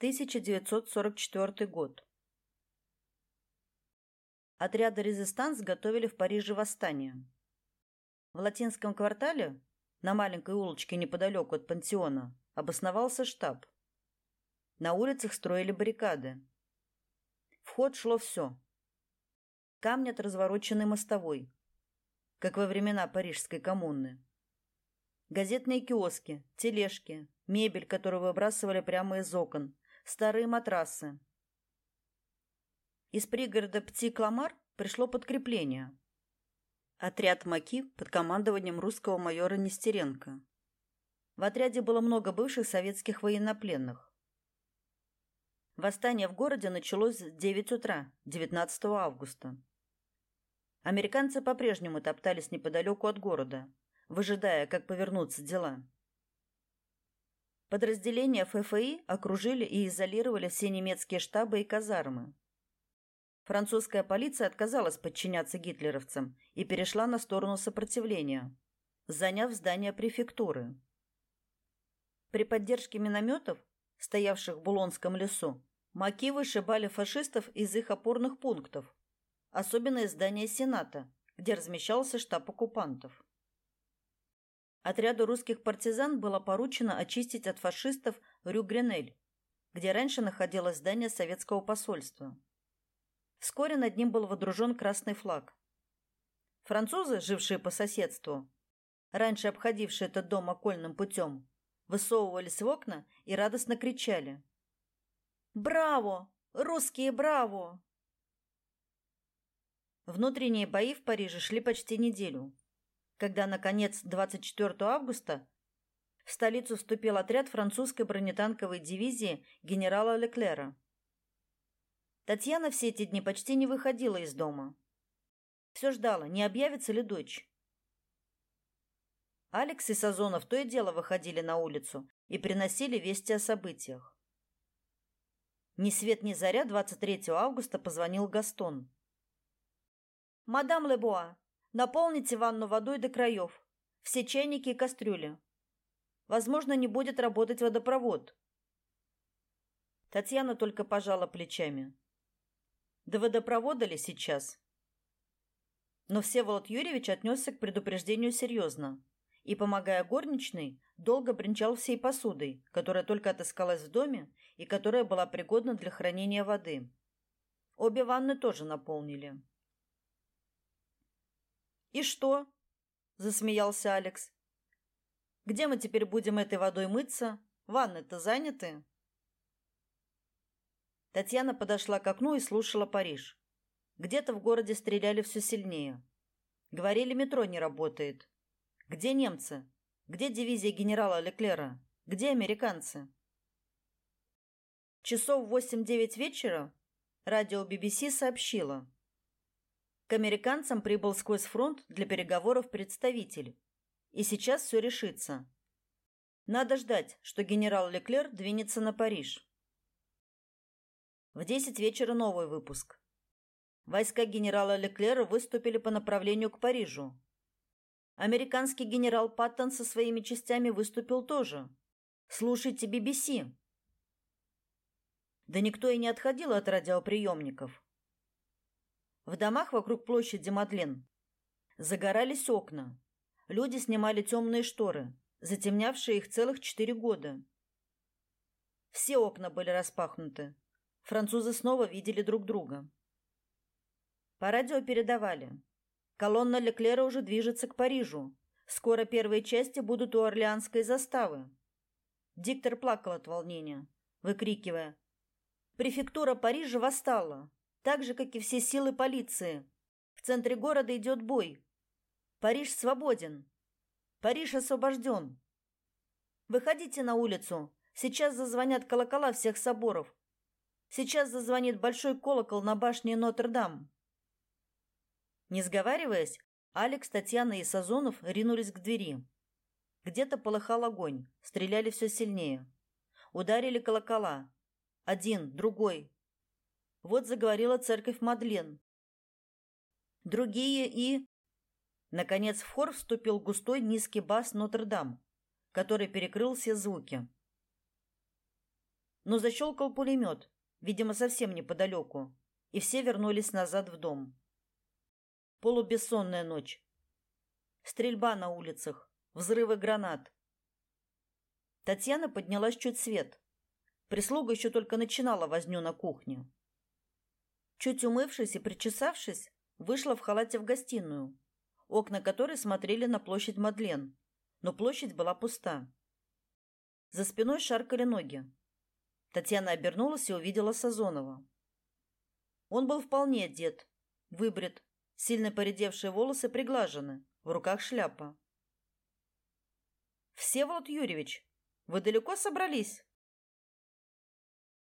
1944 год. Отряды резистанс готовили в Париже восстание. В латинском квартале, на маленькой улочке неподалеку от пансиона, обосновался штаб. На улицах строили баррикады. В ход шло все. Камни от развороченной мостовой, как во времена Парижской коммуны. Газетные киоски, тележки, мебель, которую выбрасывали прямо из окон, старые матрасы. Из пригорода Пти-Кламар пришло подкрепление. Отряд Маки под командованием русского майора Нестеренко. В отряде было много бывших советских военнопленных. Восстание в городе началось в 9 утра 19 августа. Американцы по-прежнему топтались неподалеку от города, выжидая, как повернутся дела. Подразделения ФФИ окружили и изолировали все немецкие штабы и казармы. Французская полиция отказалась подчиняться гитлеровцам и перешла на сторону сопротивления, заняв здание префектуры. При поддержке минометов, стоявших в Булонском лесу, маки вышибали фашистов из их опорных пунктов, особенно из здания Сената, где размещался штаб оккупантов. Отряду русских партизан было поручено очистить от фашистов Рю-Гренель, где раньше находилось здание советского посольства. Вскоре над ним был водружен красный флаг. Французы, жившие по соседству, раньше обходившие этот дом окольным путем, высовывались в окна и радостно кричали. «Браво! Русские браво!» Внутренние бои в Париже шли почти неделю когда, наконец, 24 августа в столицу вступил отряд французской бронетанковой дивизии генерала Леклера. Татьяна все эти дни почти не выходила из дома. Все ждала, не объявится ли дочь. Алекс и Сазонов то и дело выходили на улицу и приносили вести о событиях. Ни свет ни заря 23 августа позвонил Гастон. «Мадам Лебуа, Наполните ванну водой до краев. Все чайники и кастрюли. Возможно, не будет работать водопровод. Татьяна только пожала плечами. До водопровода ли сейчас? Но Всеволод Юрьевич отнесся к предупреждению серьезно и, помогая горничной, долго бренчал всей посудой, которая только отыскалась в доме и которая была пригодна для хранения воды. Обе ванны тоже наполнили. И что? засмеялся Алекс. Где мы теперь будем этой водой мыться? Ванны-то заняты. Татьяна подошла к окну и слушала Париж. Где-то в городе стреляли все сильнее. Говорили, метро не работает. Где немцы? Где дивизия генерала Леклера? Где американцы? Часов в восемь-девять вечера радио BBC сообщило, к американцам прибыл сквозь фронт для переговоров представитель. И сейчас все решится. Надо ждать, что генерал Леклер двинется на Париж. В 10 вечера новый выпуск. Войска генерала Леклера выступили по направлению к Парижу. Американский генерал Паттон со своими частями выступил тоже. Слушайте BBC. Да никто и не отходил от радиоприемников. В домах вокруг площади Мадлен загорались окна. Люди снимали темные шторы, затемнявшие их целых четыре года. Все окна были распахнуты. Французы снова видели друг друга. По радио передавали. Колонна Леклера уже движется к Парижу. Скоро первые части будут у Орлеанской заставы. Диктор плакал от волнения, выкрикивая: "Префектура Парижа восстала! Так же, как и все силы полиции. В центре города идет бой. Париж свободен. Париж освобожден. Выходите на улицу. Сейчас зазвонят колокола всех соборов. Сейчас зазвонит большой колокол на башне Нотр-Дам. Не сговариваясь, Алекс, Татьяна и Сазонов ринулись к двери. Где-то полыхал огонь, стреляли все сильнее. Ударили колокола. Один, другой, вот заговорила церковь Мадлен. Другие и... Наконец в хор вступил густой низкий бас Нотр-Дам, который перекрыл все звуки. Но защелкал пулемет, видимо, совсем неподалеку, и все вернулись назад в дом. Полубессонная ночь. Стрельба на улицах, взрывы гранат. Татьяна поднялась чуть свет. Прислуга еще только начинала возню на кухне. Чуть умывшись и причесавшись, вышла в халате в гостиную, окна которой смотрели на площадь Мадлен, но площадь была пуста. За спиной шаркали ноги. Татьяна обернулась и увидела Сазонова. Он был вполне одет, выбрит, сильно поредевшие волосы приглажены, в руках шляпа. «Всеволод Юрьевич, вы далеко собрались?»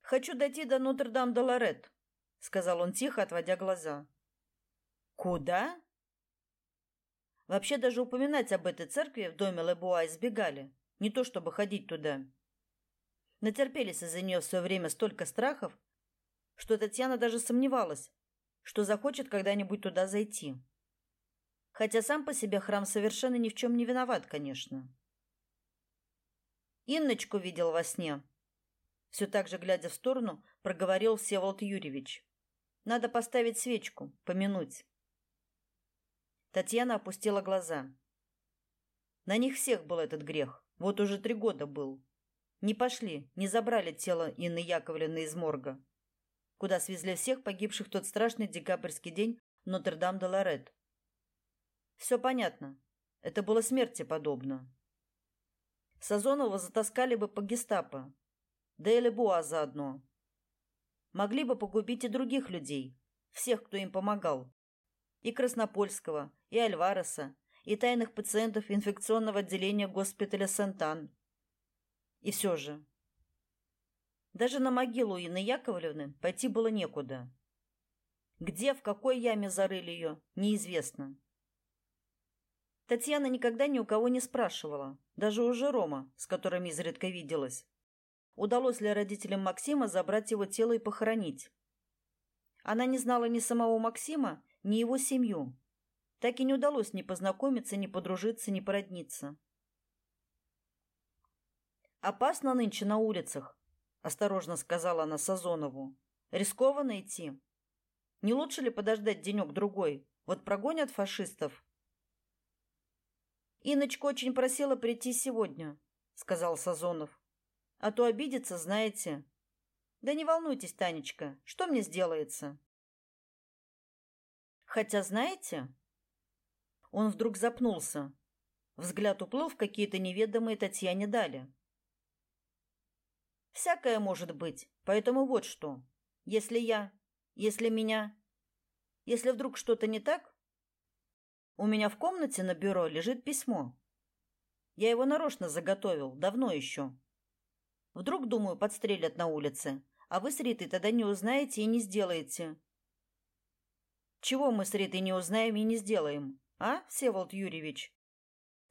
«Хочу дойти до Нотр-Дам-де-Лорет», — сказал он тихо, отводя глаза. «Куда?» Вообще даже упоминать об этой церкви в доме Лебуа избегали, не то чтобы ходить туда. Натерпелись из-за нее в свое время столько страхов, что Татьяна даже сомневалась, что захочет когда-нибудь туда зайти. Хотя сам по себе храм совершенно ни в чем не виноват, конечно. Инночку видел во сне. Все так же, глядя в сторону, проговорил Всеволод Юрьевич. Надо поставить свечку, помянуть. Татьяна опустила глаза. На них всех был этот грех. Вот уже три года был. Не пошли, не забрали тело Инны Яковлевны из морга, куда свезли всех погибших тот страшный декабрьский день Нотр-Дам-де-Лорет. Все понятно. Это было смерти подобно. Сазонова затаскали бы по гестапо, да и Лебуа заодно. Могли бы погубить и других людей, всех, кто им помогал. И Краснопольского, и Альвареса, и тайных пациентов инфекционного отделения госпиталя Сентан. И все же. Даже на могилу Инны Яковлевны пойти было некуда. Где, в какой яме зарыли ее, неизвестно. Татьяна никогда ни у кого не спрашивала, даже у Жерома, с которым изредка виделась. Удалось ли родителям Максима забрать его тело и похоронить? Она не знала ни самого Максима, ни его семью. Так и не удалось ни познакомиться, ни подружиться, ни породниться. «Опасно нынче на улицах», — осторожно сказала она Сазонову. «Рискованно идти. Не лучше ли подождать денек-другой? Вот прогонят фашистов, Иночка очень просила прийти сегодня, сказал Сазонов. А то обидится, знаете. Да не волнуйтесь, Танечка, что мне сделается? Хотя, знаете, он вдруг запнулся. Взгляд уплыл в какие-то неведомые Татьяне дали. Всякое может быть, поэтому вот что. Если я, если меня, если вдруг что-то не так, у меня в комнате на бюро лежит письмо. Я его нарочно заготовил, давно еще. Вдруг, думаю, подстрелят на улице, а вы с Ритой тогда не узнаете и не сделаете. Чего мы с Ритой не узнаем и не сделаем, а, Всеволод Юрьевич?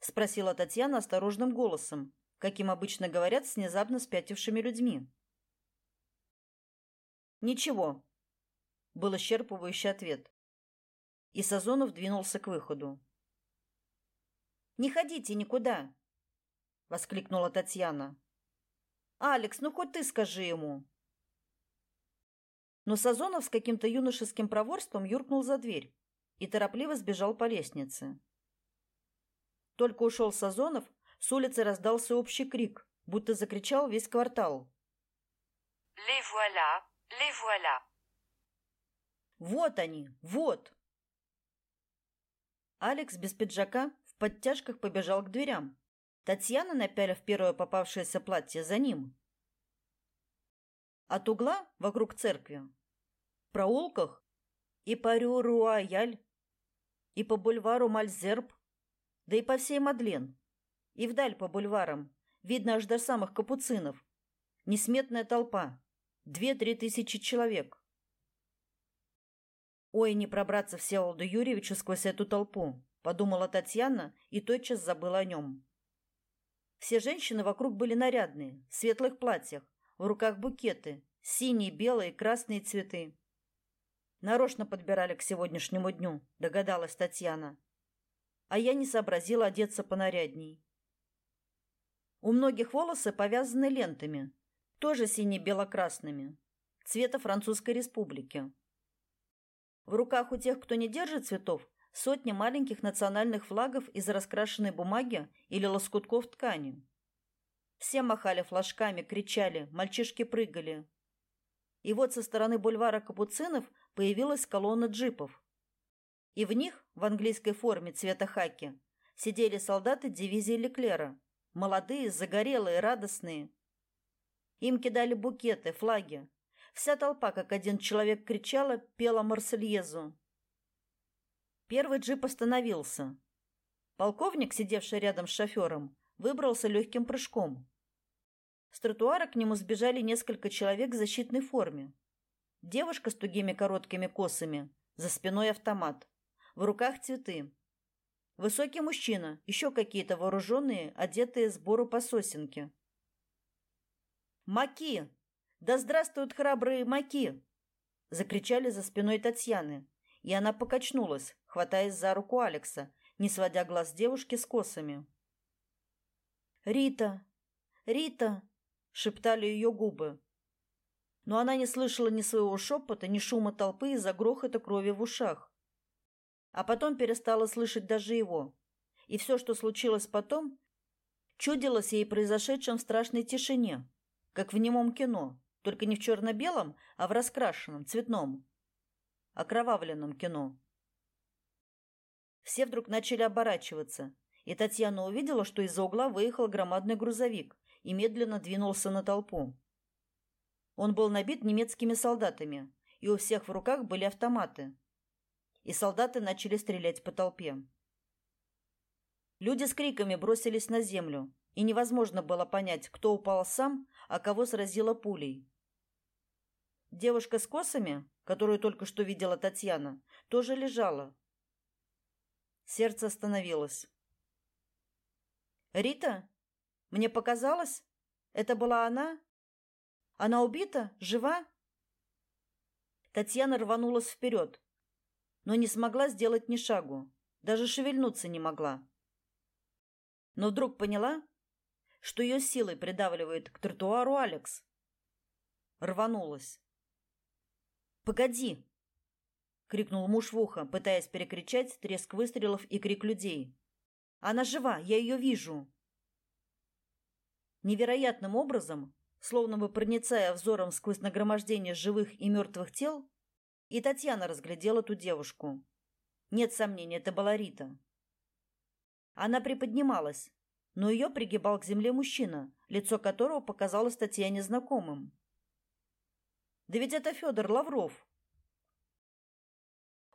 Спросила Татьяна осторожным голосом, каким обычно говорят с внезапно спятившими людьми. Ничего, был исчерпывающий ответ и Сазонов двинулся к выходу. «Не ходите никуда!» — воскликнула Татьяна. «Алекс, ну хоть ты скажи ему!» Но Сазонов с каким-то юношеским проворством юркнул за дверь и торопливо сбежал по лестнице. Только ушел Сазонов, с улицы раздался общий крик, будто закричал весь квартал. «Les voilà! Les voilà!» «Вот они! Вот!» Алекс без пиджака в подтяжках побежал к дверям. Татьяна, напялив первое попавшееся платье, за ним. От угла вокруг церкви, в проулках и по Рю-Руаяль, и по бульвару Мальзерб, да и по всей Мадлен, и вдаль по бульварам, видно аж до самых капуцинов. Несметная толпа, две-три тысячи человек. Ой, не пробраться Всеволоду Юрьевичу сквозь эту толпу, подумала Татьяна и тотчас забыла о нем. Все женщины вокруг были нарядные, в светлых платьях, в руках букеты, синие, белые, красные цветы. Нарочно подбирали к сегодняшнему дню, догадалась Татьяна. А я не сообразила одеться понарядней. У многих волосы повязаны лентами, тоже сине-бело-красными, цвета Французской республики. В руках у тех, кто не держит цветов, сотни маленьких национальных флагов из раскрашенной бумаги или лоскутков ткани. Все махали флажками, кричали, мальчишки прыгали. И вот со стороны бульвара Капуцинов появилась колонна джипов. И в них, в английской форме цвета хаки, сидели солдаты дивизии Леклера, молодые, загорелые, радостные. Им кидали букеты, флаги. Вся толпа, как один человек, кричала, пела Марсельезу. Первый джип остановился. Полковник, сидевший рядом с шофером, выбрался легким прыжком. С тротуара к нему сбежали несколько человек в защитной форме. Девушка с тугими короткими косами, за спиной автомат, в руках цветы. Высокий мужчина, еще какие-то вооруженные, одетые сбору по сосенке. «Маки! Да здравствуют храбрые маки!» Закричали за спиной Татьяны, и она покачнулась, хватаясь за руку Алекса, не сводя глаз девушки с косами. «Рита! Рита!» — шептали ее губы. Но она не слышала ни своего шепота, ни шума толпы из-за грохота крови в ушах. А потом перестала слышать даже его. И все, что случилось потом, чудилось ей произошедшем в страшной тишине, как в немом кино, только не в черно-белом, а в раскрашенном, цветном, окровавленном кино. Все вдруг начали оборачиваться, и Татьяна увидела, что из-за угла выехал громадный грузовик и медленно двинулся на толпу. Он был набит немецкими солдатами, и у всех в руках были автоматы. И солдаты начали стрелять по толпе. Люди с криками бросились на землю, и невозможно было понять, кто упал сам, а кого сразило пулей. Девушка с косами, которую только что видела Татьяна, тоже лежала. Сердце остановилось. «Рита? Мне показалось? Это была она? Она убита? Жива?» Татьяна рванулась вперед, но не смогла сделать ни шагу, даже шевельнуться не могла. Но вдруг поняла, что ее силой придавливает к тротуару Алекс. Рванулась. «Погоди!» — крикнул муж в ухо, пытаясь перекричать треск выстрелов и крик людей. «Она жива! Я ее вижу!» Невероятным образом, словно бы проницая взором сквозь нагромождение живых и мертвых тел, и Татьяна разглядела ту девушку. Нет сомнений, это была Рита. Она приподнималась, но ее пригибал к земле мужчина, лицо которого показалось Татьяне знакомым. Да ведь это Федор Лавров.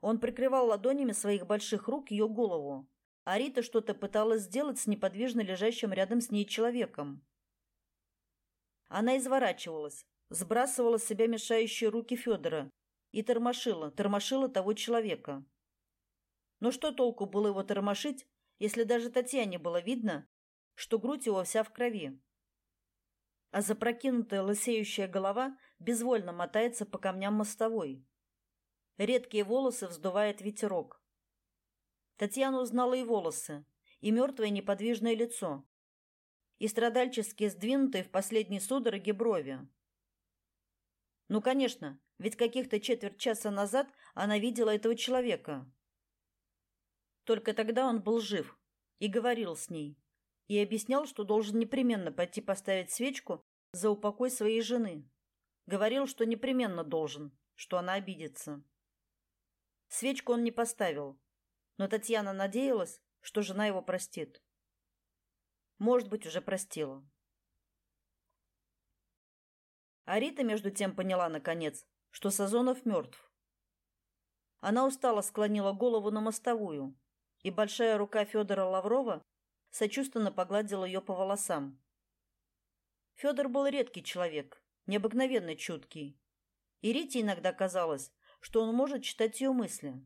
Он прикрывал ладонями своих больших рук ее голову, а Рита что-то пыталась сделать с неподвижно лежащим рядом с ней человеком. Она изворачивалась, сбрасывала с себя мешающие руки Федора и тормошила, тормошила того человека. Но что толку было его тормошить, если даже Татьяне было видно, что грудь его вся в крови? А запрокинутая лысеющая голова безвольно мотается по камням мостовой. Редкие волосы вздувает ветерок. Татьяна узнала и волосы, и мертвое неподвижное лицо, и страдальчески сдвинутые в последней судороге брови. Ну, конечно, ведь каких-то четверть часа назад она видела этого человека. Только тогда он был жив и говорил с ней, и объяснял, что должен непременно пойти поставить свечку за упокой своей жены. Говорил, что непременно должен, что она обидится. Свечку он не поставил, но Татьяна надеялась, что жена его простит. Может быть, уже простила. А Рита между тем поняла наконец, что Сазонов мертв. Она устало склонила голову на мостовую, и большая рука Федора Лаврова сочувственно погладила ее по волосам. Федор был редкий человек, необыкновенно чуткий. И Рите иногда казалось, что он может читать ее мысли.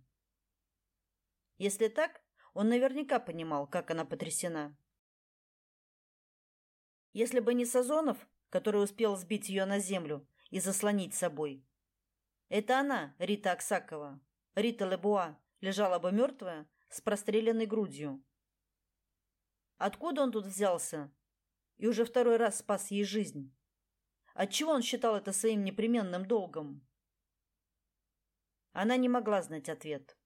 Если так, он наверняка понимал, как она потрясена. Если бы не Сазонов, который успел сбить ее на землю и заслонить собой. Это она, Рита Аксакова, Рита Лебуа, лежала бы мертвая с простреленной грудью. Откуда он тут взялся? И уже второй раз спас ей жизнь. Отчего он считал это своим непременным долгом? Она не могла знать ответ.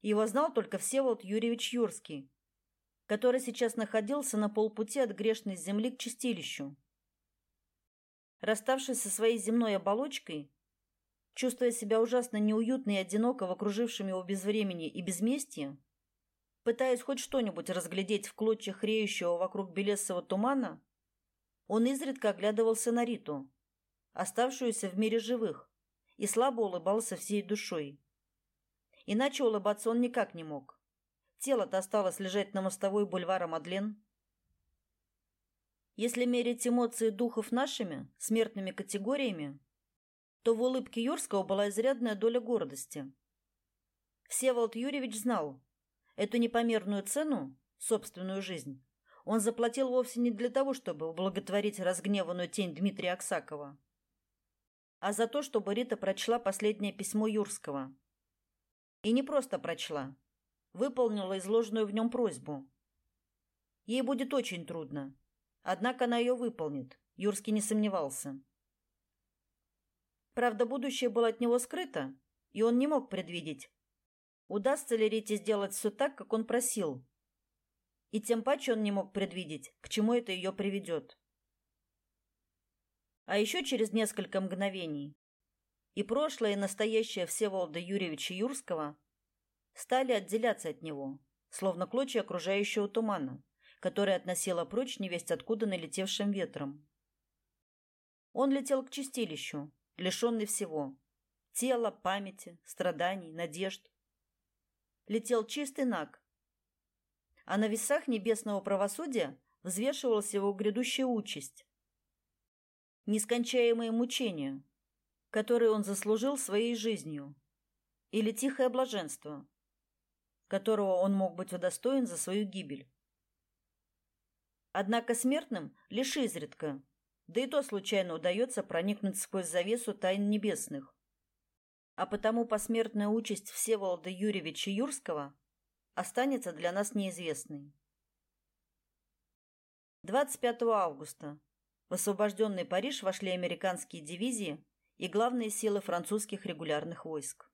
Его знал только Всеволод Юрьевич Юрский, который сейчас находился на полпути от грешной земли к чистилищу. Расставшись со своей земной оболочкой, чувствуя себя ужасно неуютно и одиноко в окружившем его безвремени и безместье, пытаясь хоть что-нибудь разглядеть в клочьях реющего вокруг белесого тумана, он изредка оглядывался на Риту, оставшуюся в мире живых, и слабо улыбался всей душой. Иначе улыбаться он никак не мог. Тело-то осталось лежать на мостовой бульвара Мадлен. Если мерить эмоции духов нашими, смертными категориями, то в улыбке Юрского была изрядная доля гордости. Всеволод Юрьевич знал, эту непомерную цену, собственную жизнь, он заплатил вовсе не для того, чтобы ублаготворить разгневанную тень Дмитрия Аксакова, а за то, чтобы Рита прочла последнее письмо Юрского. И не просто прочла, выполнила изложенную в нем просьбу. Ей будет очень трудно, однако она ее выполнит, Юрский не сомневался. Правда, будущее было от него скрыто, и он не мог предвидеть, удастся ли Рите сделать все так, как он просил. И тем паче он не мог предвидеть, к чему это ее приведет. А еще через несколько мгновений и прошлое, и настоящее Всеволода Юрьевича Юрского стали отделяться от него, словно клочья окружающего тумана, который относило прочь невесть откуда налетевшим ветром. Он летел к чистилищу, лишенный всего – тела, памяти, страданий, надежд. Летел чистый наг, а на весах небесного правосудия взвешивалась его грядущая участь нескончаемые мучения, которые он заслужил своей жизнью, или тихое блаженство, которого он мог быть удостоен за свою гибель. Однако смертным лишь изредка, да и то случайно удается проникнуть сквозь завесу тайн небесных. А потому посмертная участь Всеволода Юрьевича Юрского останется для нас неизвестной. 25 августа в освобожденный Париж вошли американские дивизии и главные силы французских регулярных войск.